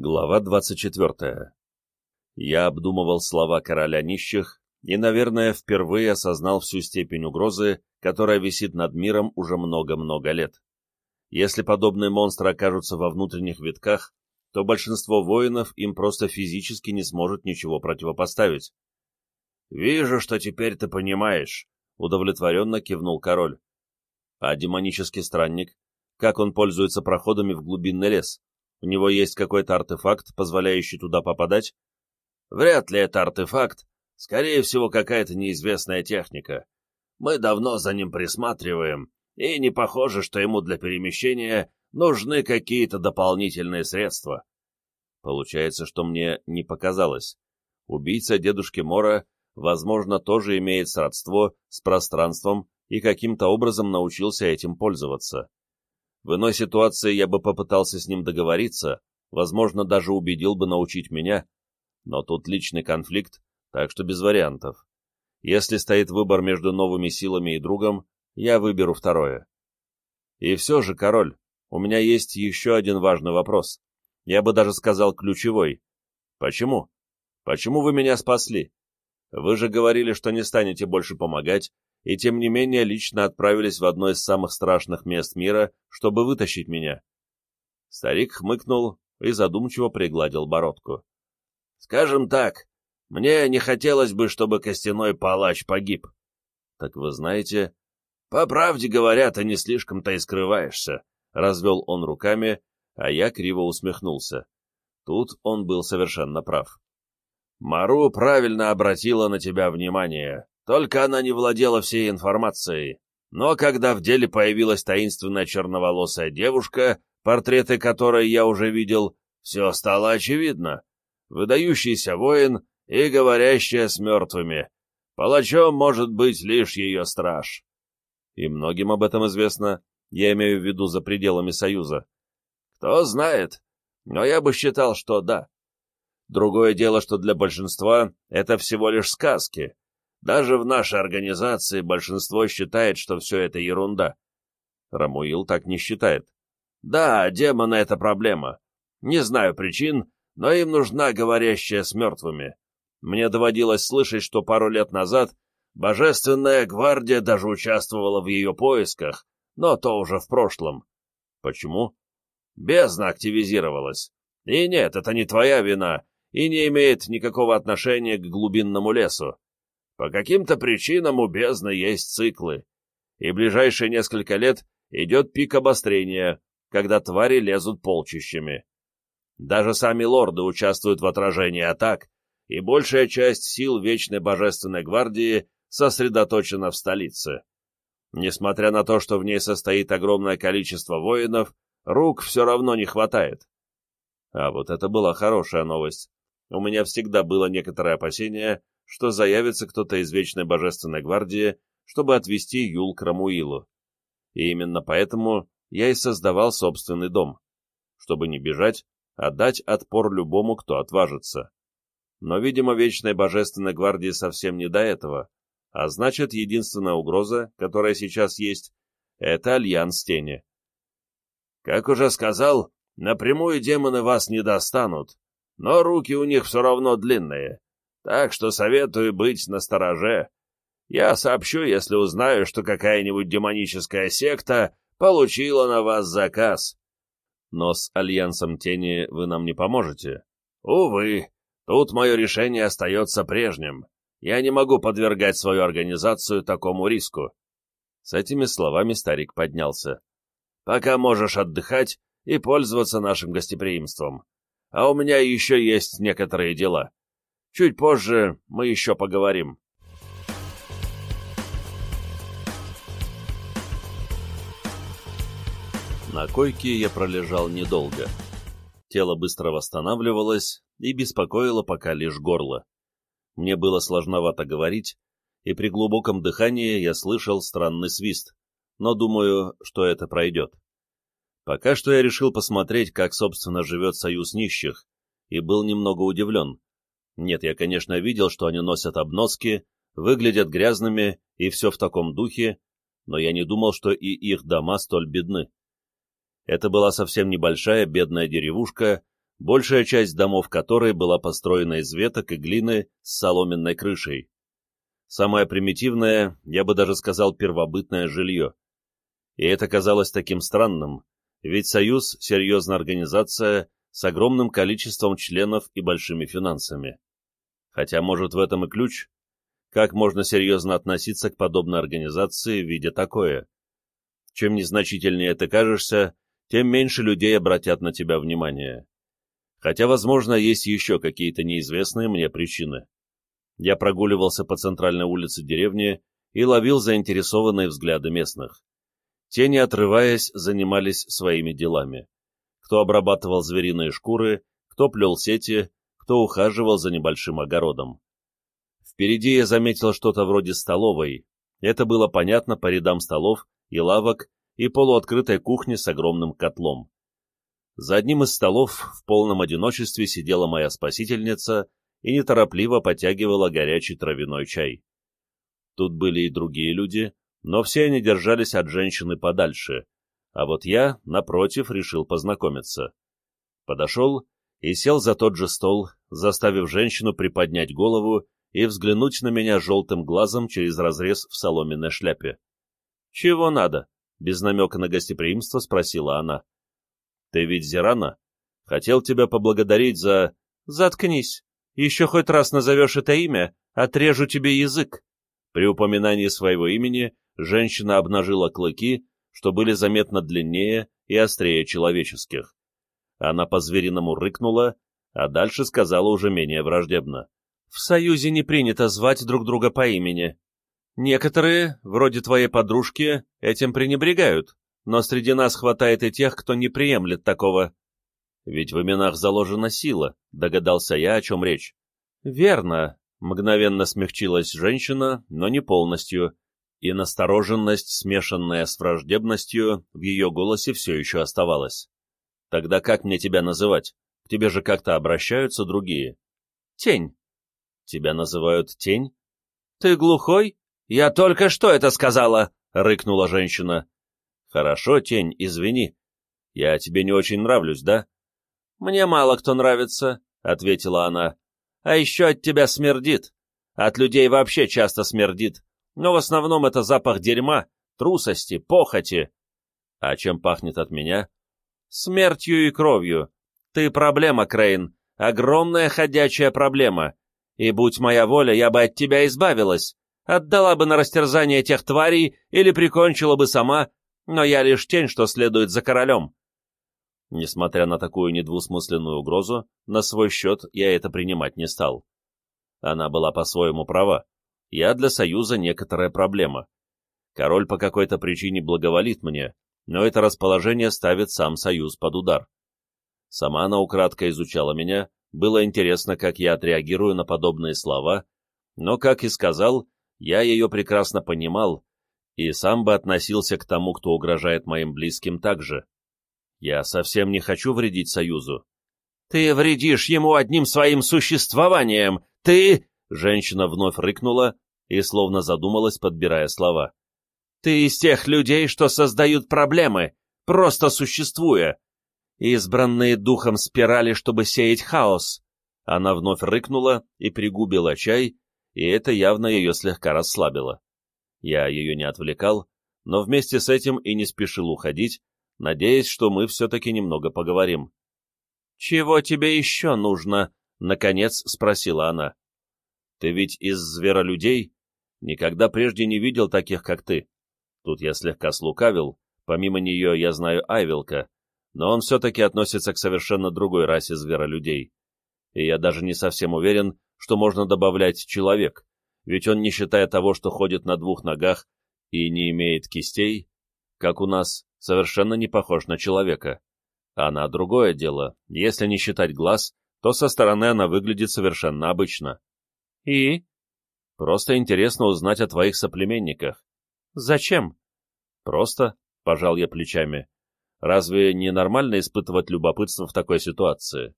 Глава 24. Я обдумывал слова короля нищих и, наверное, впервые осознал всю степень угрозы, которая висит над миром уже много-много лет. Если подобные монстры окажутся во внутренних витках, то большинство воинов им просто физически не сможет ничего противопоставить. «Вижу, что теперь ты понимаешь», — удовлетворенно кивнул король. «А демонический странник? Как он пользуется проходами в глубинный лес?» У него есть какой-то артефакт, позволяющий туда попадать? Вряд ли это артефакт. Скорее всего, какая-то неизвестная техника. Мы давно за ним присматриваем, и не похоже, что ему для перемещения нужны какие-то дополнительные средства. Получается, что мне не показалось. Убийца дедушки Мора, возможно, тоже имеет сродство с пространством и каким-то образом научился этим пользоваться. В иной ситуации я бы попытался с ним договориться, возможно, даже убедил бы научить меня, но тут личный конфликт, так что без вариантов. Если стоит выбор между новыми силами и другом, я выберу второе. И все же, король, у меня есть еще один важный вопрос. Я бы даже сказал ключевой. Почему? Почему вы меня спасли? Вы же говорили, что не станете больше помогать, и тем не менее лично отправились в одно из самых страшных мест мира, чтобы вытащить меня. Старик хмыкнул и задумчиво пригладил бородку. — Скажем так, мне не хотелось бы, чтобы костяной палач погиб. — Так вы знаете... — По правде говоря, ты не слишком-то и скрываешься, — развел он руками, а я криво усмехнулся. Тут он был совершенно прав. Мару правильно обратила на тебя внимание. Только она не владела всей информацией. Но когда в деле появилась таинственная черноволосая девушка, портреты которой я уже видел, все стало очевидно. Выдающийся воин и говорящая с мертвыми. Палачом может быть лишь ее страж. И многим об этом известно, я имею в виду за пределами Союза. Кто знает, но я бы считал, что да. Другое дело, что для большинства это всего лишь сказки, даже в нашей организации большинство считает, что все это ерунда. Рамуил так не считает. Да, демоны — это проблема. Не знаю причин, но им нужна говорящая с мертвыми. Мне доводилось слышать, что пару лет назад Божественная гвардия даже участвовала в ее поисках, но то уже в прошлом. Почему? Бездна активизировалась. И нет, это не твоя вина, и не имеет никакого отношения к глубинному лесу. По каким-то причинам у бездны есть циклы, и ближайшие несколько лет идет пик обострения, когда твари лезут полчищами. Даже сами лорды участвуют в отражении атак, и большая часть сил Вечной Божественной Гвардии сосредоточена в столице. Несмотря на то, что в ней состоит огромное количество воинов, рук все равно не хватает. А вот это была хорошая новость. У меня всегда было некоторое опасение, что заявится кто-то из Вечной Божественной Гвардии, чтобы отвезти Юл к Рамуилу. И именно поэтому я и создавал собственный дом, чтобы не бежать, а дать отпор любому, кто отважится. Но, видимо, Вечной Божественной Гвардии совсем не до этого, а значит, единственная угроза, которая сейчас есть, это Альянс Тени. Как уже сказал, напрямую демоны вас не достанут, но руки у них все равно длинные, так что советую быть настороже. Я сообщу, если узнаю, что какая-нибудь демоническая секта получила на вас заказ. Но с Альянсом Тени вы нам не поможете. Увы, тут мое решение остается прежним. Я не могу подвергать свою организацию такому риску. С этими словами старик поднялся. Пока можешь отдыхать и пользоваться нашим гостеприимством. А у меня еще есть некоторые дела. Чуть позже мы еще поговорим. На койке я пролежал недолго. Тело быстро восстанавливалось и беспокоило пока лишь горло. Мне было сложновато говорить, и при глубоком дыхании я слышал странный свист, но думаю, что это пройдет. Пока что я решил посмотреть, как, собственно, живет союз нищих, и был немного удивлен. Нет, я, конечно, видел, что они носят обноски, выглядят грязными и все в таком духе, но я не думал, что и их дома столь бедны. Это была совсем небольшая бедная деревушка, большая часть домов которой была построена из веток и глины с соломенной крышей. Самое примитивное, я бы даже сказал, первобытное жилье. И это казалось таким странным, ведь Союз — серьезная организация с огромным количеством членов и большими финансами. Хотя, может, в этом и ключ? Как можно серьезно относиться к подобной организации, видя такое? Чем незначительнее ты кажешься, тем меньше людей обратят на тебя внимание. Хотя, возможно, есть еще какие-то неизвестные мне причины. Я прогуливался по центральной улице деревни и ловил заинтересованные взгляды местных. Те, не отрываясь, занимались своими делами. Кто обрабатывал звериные шкуры, кто плел сети, кто ухаживал за небольшим огородом. Впереди я заметил что-то вроде столовой. Это было понятно по рядам столов и лавок и полуоткрытой кухни с огромным котлом. За одним из столов в полном одиночестве сидела моя спасительница и неторопливо потягивала горячий травяной чай. Тут были и другие люди, но все они держались от женщины подальше, а вот я, напротив, решил познакомиться. Подошел и сел за тот же стол, заставив женщину приподнять голову и взглянуть на меня желтым глазом через разрез в соломенной шляпе. «Чего надо?» — без намека на гостеприимство спросила она. «Ты ведь Зирана? Хотел тебя поблагодарить за...» «Заткнись. Еще хоть раз назовешь это имя, отрежу тебе язык». При упоминании своего имени женщина обнажила клыки, что были заметно длиннее и острее человеческих. Она по-звериному рыкнула, а дальше сказала уже менее враждебно. В Союзе не принято звать друг друга по имени. Некоторые, вроде твоей подружки, этим пренебрегают, но среди нас хватает и тех, кто не приемлет такого. Ведь в именах заложена сила, догадался я, о чем речь. Верно, мгновенно смягчилась женщина, но не полностью, и настороженность, смешанная с враждебностью, в ее голосе все еще оставалась. Тогда как мне тебя называть? К тебе же как-то обращаются другие. Тень. Тебя называют Тень? Ты глухой? Я только что это сказала, рыкнула женщина. Хорошо, Тень, извини. Я тебе не очень нравлюсь, да? Мне мало кто нравится, ответила она. А еще от тебя смердит. От людей вообще часто смердит. Но в основном это запах дерьма, трусости, похоти. А чем пахнет от меня? Смертью и кровью. Ты проблема, Крейн. Огромная ходячая проблема. И будь моя воля, я бы от тебя избавилась, отдала бы на растерзание тех тварей или прикончила бы сама, но я лишь тень, что следует за королем. Несмотря на такую недвусмысленную угрозу, на свой счет я это принимать не стал. Она была по-своему права. Я для Союза некоторая проблема. Король по какой-то причине благоволит мне, но это расположение ставит сам Союз под удар. Сама она украдко изучала меня, было интересно, как я отреагирую на подобные слова, но, как и сказал, я ее прекрасно понимал и сам бы относился к тому, кто угрожает моим близким так же. Я совсем не хочу вредить Союзу. «Ты вредишь ему одним своим существованием! Ты...» Женщина вновь рыкнула и словно задумалась, подбирая слова. «Ты из тех людей, что создают проблемы, просто существуя избранные духом спирали, чтобы сеять хаос. Она вновь рыкнула и пригубила чай, и это явно ее слегка расслабило. Я ее не отвлекал, но вместе с этим и не спешил уходить, надеясь, что мы все-таки немного поговорим. «Чего тебе еще нужно?» — наконец спросила она. «Ты ведь из зверолюдей? Никогда прежде не видел таких, как ты. Тут я слегка слукавил, помимо нее я знаю Айвилка, но он все-таки относится к совершенно другой расе зверолюдей. И я даже не совсем уверен, что можно добавлять «человек», ведь он, не считая того, что ходит на двух ногах и не имеет кистей, как у нас, совершенно не похож на человека. А на другое дело, если не считать глаз, то со стороны она выглядит совершенно обычно. И? Просто интересно узнать о твоих соплеменниках. Зачем? Просто, пожал я плечами. Разве не нормально испытывать любопытство в такой ситуации?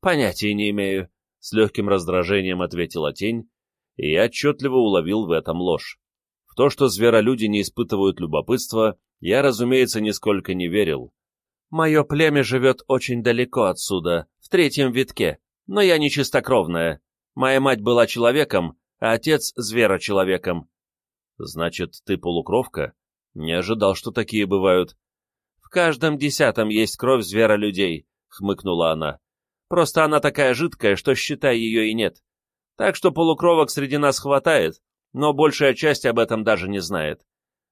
Понятия не имею, с легким раздражением ответила тень, и я отчетливо уловил в этом ложь. В то, что зверолюди не испытывают любопытства, я, разумеется, нисколько не верил. «Мое племя живет очень далеко отсюда», третьем витке, но я не чистокровная. Моя мать была человеком, а отец — зверочеловеком. Значит, ты полукровка? Не ожидал, что такие бывают. В каждом десятом есть кровь зверолюдей, — хмыкнула она. Просто она такая жидкая, что, считай, ее и нет. Так что полукровок среди нас хватает, но большая часть об этом даже не знает.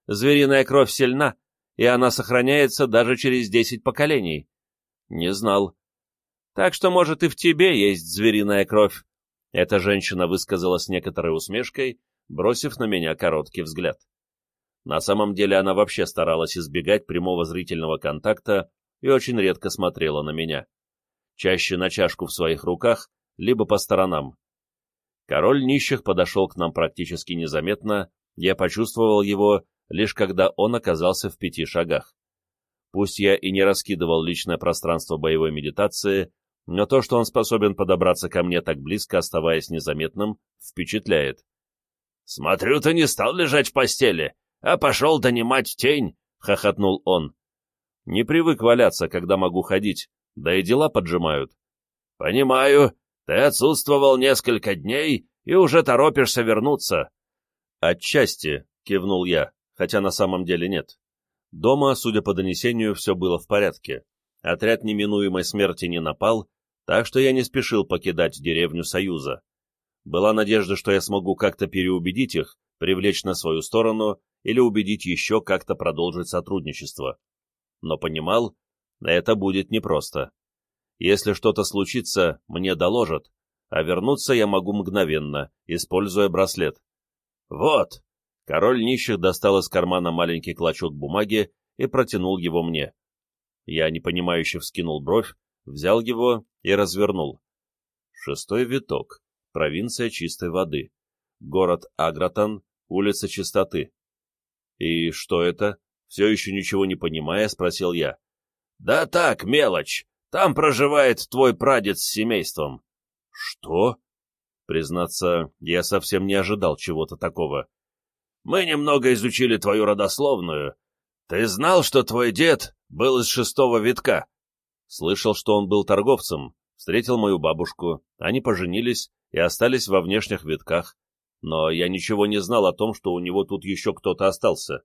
Звериная кровь сильна, и она сохраняется даже через десять поколений. Не знал. Так что, может, и в тебе есть звериная кровь. Эта женщина высказала с некоторой усмешкой, бросив на меня короткий взгляд. На самом деле она вообще старалась избегать прямого зрительного контакта и очень редко смотрела на меня. Чаще на чашку в своих руках, либо по сторонам. Король нищих подошел к нам практически незаметно, я почувствовал его, лишь когда он оказался в пяти шагах. Пусть я и не раскидывал личное пространство боевой медитации, но то, что он способен подобраться ко мне так близко, оставаясь незаметным, впечатляет. «Смотрю, ты не стал лежать в постели, а пошел донимать тень», — хохотнул он. «Не привык валяться, когда могу ходить, да и дела поджимают». «Понимаю, ты отсутствовал несколько дней и уже торопишься вернуться». «Отчасти», — кивнул я, хотя на самом деле нет. Дома, судя по донесению, все было в порядке. Отряд неминуемой смерти не напал, так что я не спешил покидать деревню Союза. Была надежда, что я смогу как-то переубедить их, привлечь на свою сторону или убедить еще как-то продолжить сотрудничество. Но понимал, это будет непросто. Если что-то случится, мне доложат, а вернуться я могу мгновенно, используя браслет. «Вот!» Король нищих достал из кармана маленький клочок бумаги и протянул его мне. Я непонимающе вскинул бровь, взял его и развернул. Шестой виток. Провинция чистой воды. Город Агратан, улица Чистоты. «И что это?» Все еще ничего не понимая, спросил я. «Да так, мелочь. Там проживает твой прадед с семейством». «Что?» Признаться, я совсем не ожидал чего-то такого. «Мы немного изучили твою родословную. Ты знал, что твой дед был из шестого витка?» Слышал, что он был торговцем, встретил мою бабушку, они поженились и остались во внешних витках, но я ничего не знал о том, что у него тут еще кто-то остался.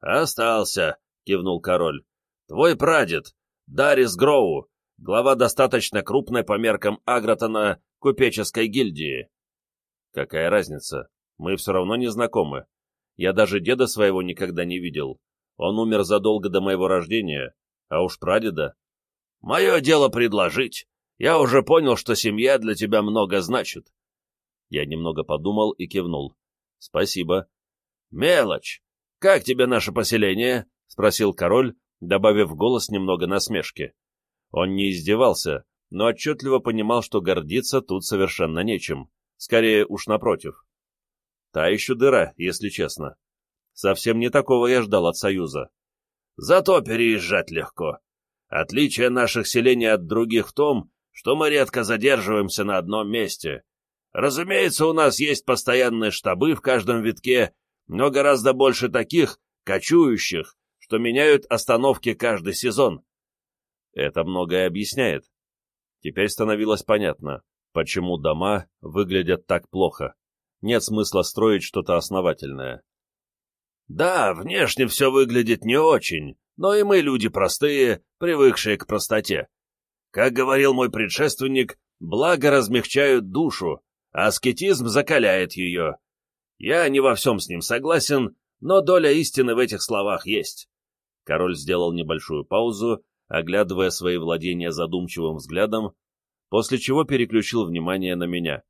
«Остался», — кивнул король. «Твой прадед, Дарис Гроу, глава достаточно крупной по меркам Агротона купеческой гильдии. Какая разница? Мы все равно не знакомы. Я даже деда своего никогда не видел. Он умер задолго до моего рождения, а уж прадеда. Мое дело предложить. Я уже понял, что семья для тебя много значит. Я немного подумал и кивнул. Спасибо. Мелочь. Как тебе наше поселение? Спросил король, добавив голос немного насмешки. Он не издевался, но отчетливо понимал, что гордиться тут совершенно нечем. Скорее уж напротив. Та еще дыра, если честно. Совсем не такого я ждал от Союза. Зато переезжать легко. Отличие наших селений от других в том, что мы редко задерживаемся на одном месте. Разумеется, у нас есть постоянные штабы в каждом витке, но гораздо больше таких, кочующих, что меняют остановки каждый сезон. Это многое объясняет. Теперь становилось понятно, почему дома выглядят так плохо. Нет смысла строить что-то основательное. Да, внешне все выглядит не очень, но и мы люди простые, привыкшие к простоте. Как говорил мой предшественник, благо размягчают душу, а аскетизм закаляет ее. Я не во всем с ним согласен, но доля истины в этих словах есть. Король сделал небольшую паузу оглядывая свои владения задумчивым взглядом, после чего переключил внимание на меня.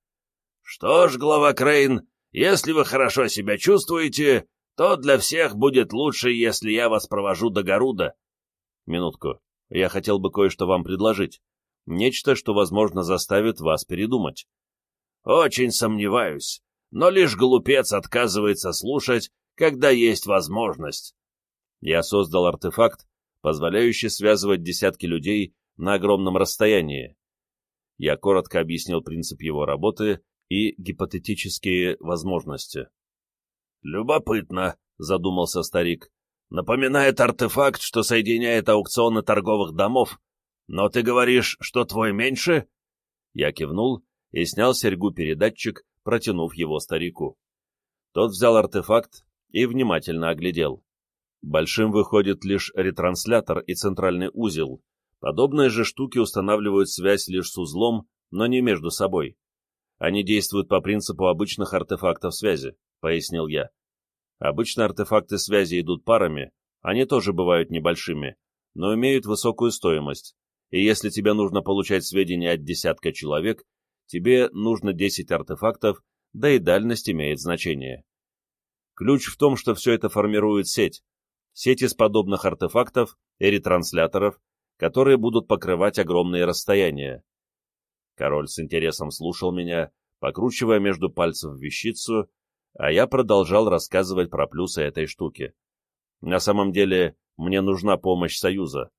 «Что ж, глава Крейн, если вы хорошо себя чувствуете, то для всех будет лучше, если я вас провожу до Гаруда». «Минутку. Я хотел бы кое-что вам предложить. Нечто, что, возможно, заставит вас передумать». «Очень сомневаюсь, но лишь глупец отказывается слушать, когда есть возможность». Я создал артефакт, позволяющий связывать десятки людей на огромном расстоянии. Я коротко объяснил принцип его работы и гипотетические возможности. «Любопытно», — задумался старик. «Напоминает артефакт, что соединяет аукционы торговых домов, Но ты говоришь, что твой меньше? Я кивнул и снял серьгу-передатчик, протянув его старику. Тот взял артефакт и внимательно оглядел. Большим выходит лишь ретранслятор и центральный узел. Подобные же штуки устанавливают связь лишь с узлом, но не между собой. Они действуют по принципу обычных артефактов связи, пояснил я. Обычно артефакты связи идут парами, они тоже бывают небольшими, но имеют высокую стоимость, и если тебе нужно получать сведения от десятка человек, тебе нужно 10 артефактов, да и дальность имеет значение. Ключ в том, что все это формирует сеть, сеть из подобных артефактов и ретрансляторов, которые будут покрывать огромные расстояния. Король с интересом слушал меня, покручивая между пальцев вещицу, а я продолжал рассказывать про плюсы этой штуки. На самом деле, мне нужна помощь Союза.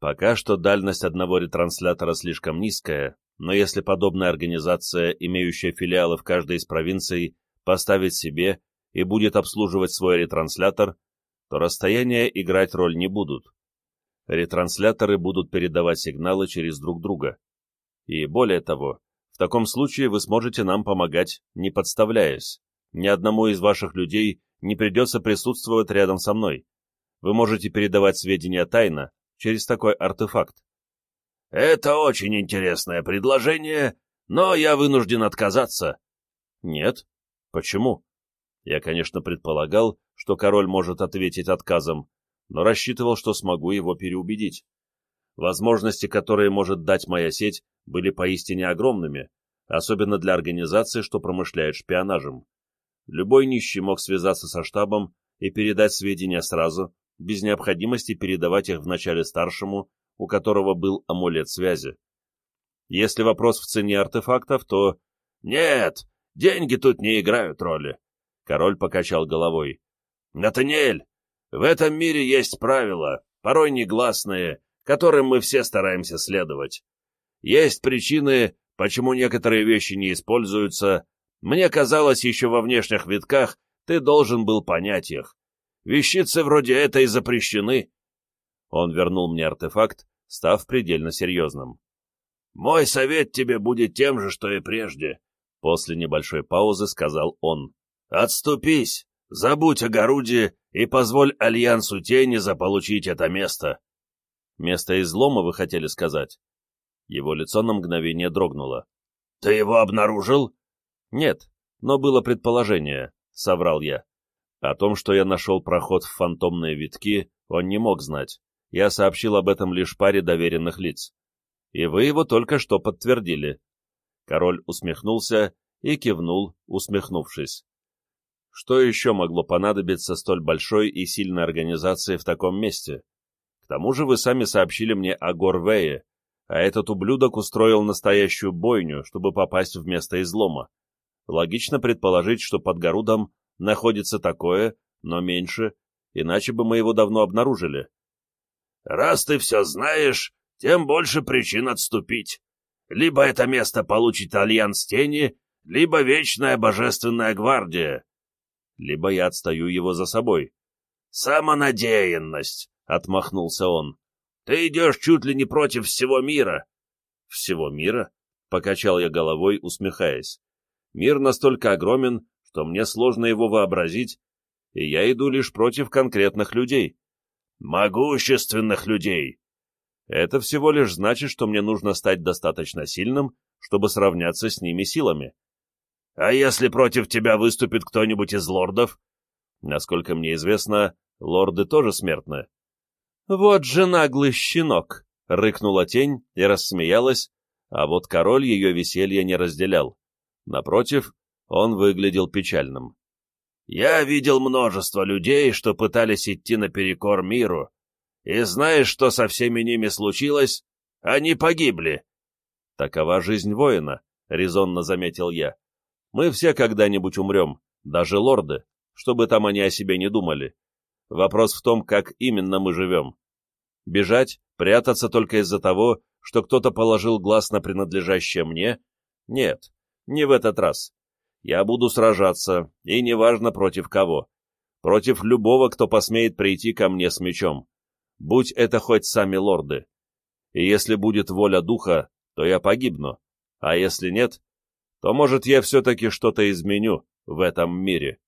Пока что дальность одного ретранслятора слишком низкая, но если подобная организация, имеющая филиалы в каждой из провинций, поставит себе и будет обслуживать свой ретранслятор, то расстояния играть роль не будут. Ретрансляторы будут передавать сигналы через друг друга. И более того, в таком случае вы сможете нам помогать, не подставляясь. Ни одному из ваших людей не придется присутствовать рядом со мной. Вы можете передавать сведения тайно через такой артефакт. Это очень интересное предложение, но я вынужден отказаться. Нет? Почему? Я, конечно, предполагал, что король может ответить отказом, но рассчитывал, что смогу его переубедить. Возможности, которые может дать моя сеть, были поистине огромными, особенно для организации, что промышляет шпионажем. Любой нищий мог связаться со штабом и передать сведения сразу, без необходимости передавать их вначале старшему, у которого был амулет связи. Если вопрос в цене артефактов, то... «Нет, деньги тут не играют роли», — король покачал головой. «Натаниэль, в этом мире есть правила, порой негласные, которым мы все стараемся следовать. Есть причины, почему некоторые вещи не используются. Мне казалось, еще во внешних витках ты должен был понять их. Вещицы вроде этой запрещены. Он вернул мне артефакт, став предельно серьезным. «Мой совет тебе будет тем же, что и прежде», — после небольшой паузы сказал он. «Отступись, забудь о Горуде и позволь Альянсу Тени заполучить это место». «Место излома, вы хотели сказать?» Его лицо на мгновение дрогнуло. «Ты его обнаружил?» «Нет, но было предположение», — соврал я. О том, что я нашел проход в фантомные витки, он не мог знать. Я сообщил об этом лишь паре доверенных лиц. И вы его только что подтвердили. Король усмехнулся и кивнул, усмехнувшись. Что еще могло понадобиться столь большой и сильной организации в таком месте? К тому же вы сами сообщили мне о Горвее, а этот ублюдок устроил настоящую бойню, чтобы попасть в место излома. Логично предположить, что под Горудом находится такое, но меньше, иначе бы мы его давно обнаружили. «Раз ты все знаешь, тем больше причин отступить. Либо это место получит Альянс Тени, либо Вечная Божественная Гвардия. Либо я отстаю его за собой». «Самонадеянность», — отмахнулся он. Ты идешь чуть ли не против всего мира. Всего мира? Покачал я головой, усмехаясь. Мир настолько огромен, что мне сложно его вообразить, и я иду лишь против конкретных людей. Могущественных людей. Это всего лишь значит, что мне нужно стать достаточно сильным, чтобы сравняться с ними силами. А если против тебя выступит кто-нибудь из лордов? Насколько мне известно, лорды тоже смертны. «Вот же наглый щенок!» — рыкнула тень и рассмеялась, а вот король ее веселье не разделял. Напротив, он выглядел печальным. «Я видел множество людей, что пытались идти наперекор миру, и знаешь, что со всеми ними случилось? Они погибли!» «Такова жизнь воина», — резонно заметил я. «Мы все когда-нибудь умрем, даже лорды, чтобы там они о себе не думали. Вопрос в том, как именно мы живем. Бежать, прятаться только из-за того, что кто-то положил глаз на принадлежащее мне? Нет, не в этот раз. Я буду сражаться, и неважно против кого. Против любого, кто посмеет прийти ко мне с мечом. Будь это хоть сами лорды. и если будет воля духа, то я погибну, а если нет, то, может, я все-таки что-то изменю в этом мире.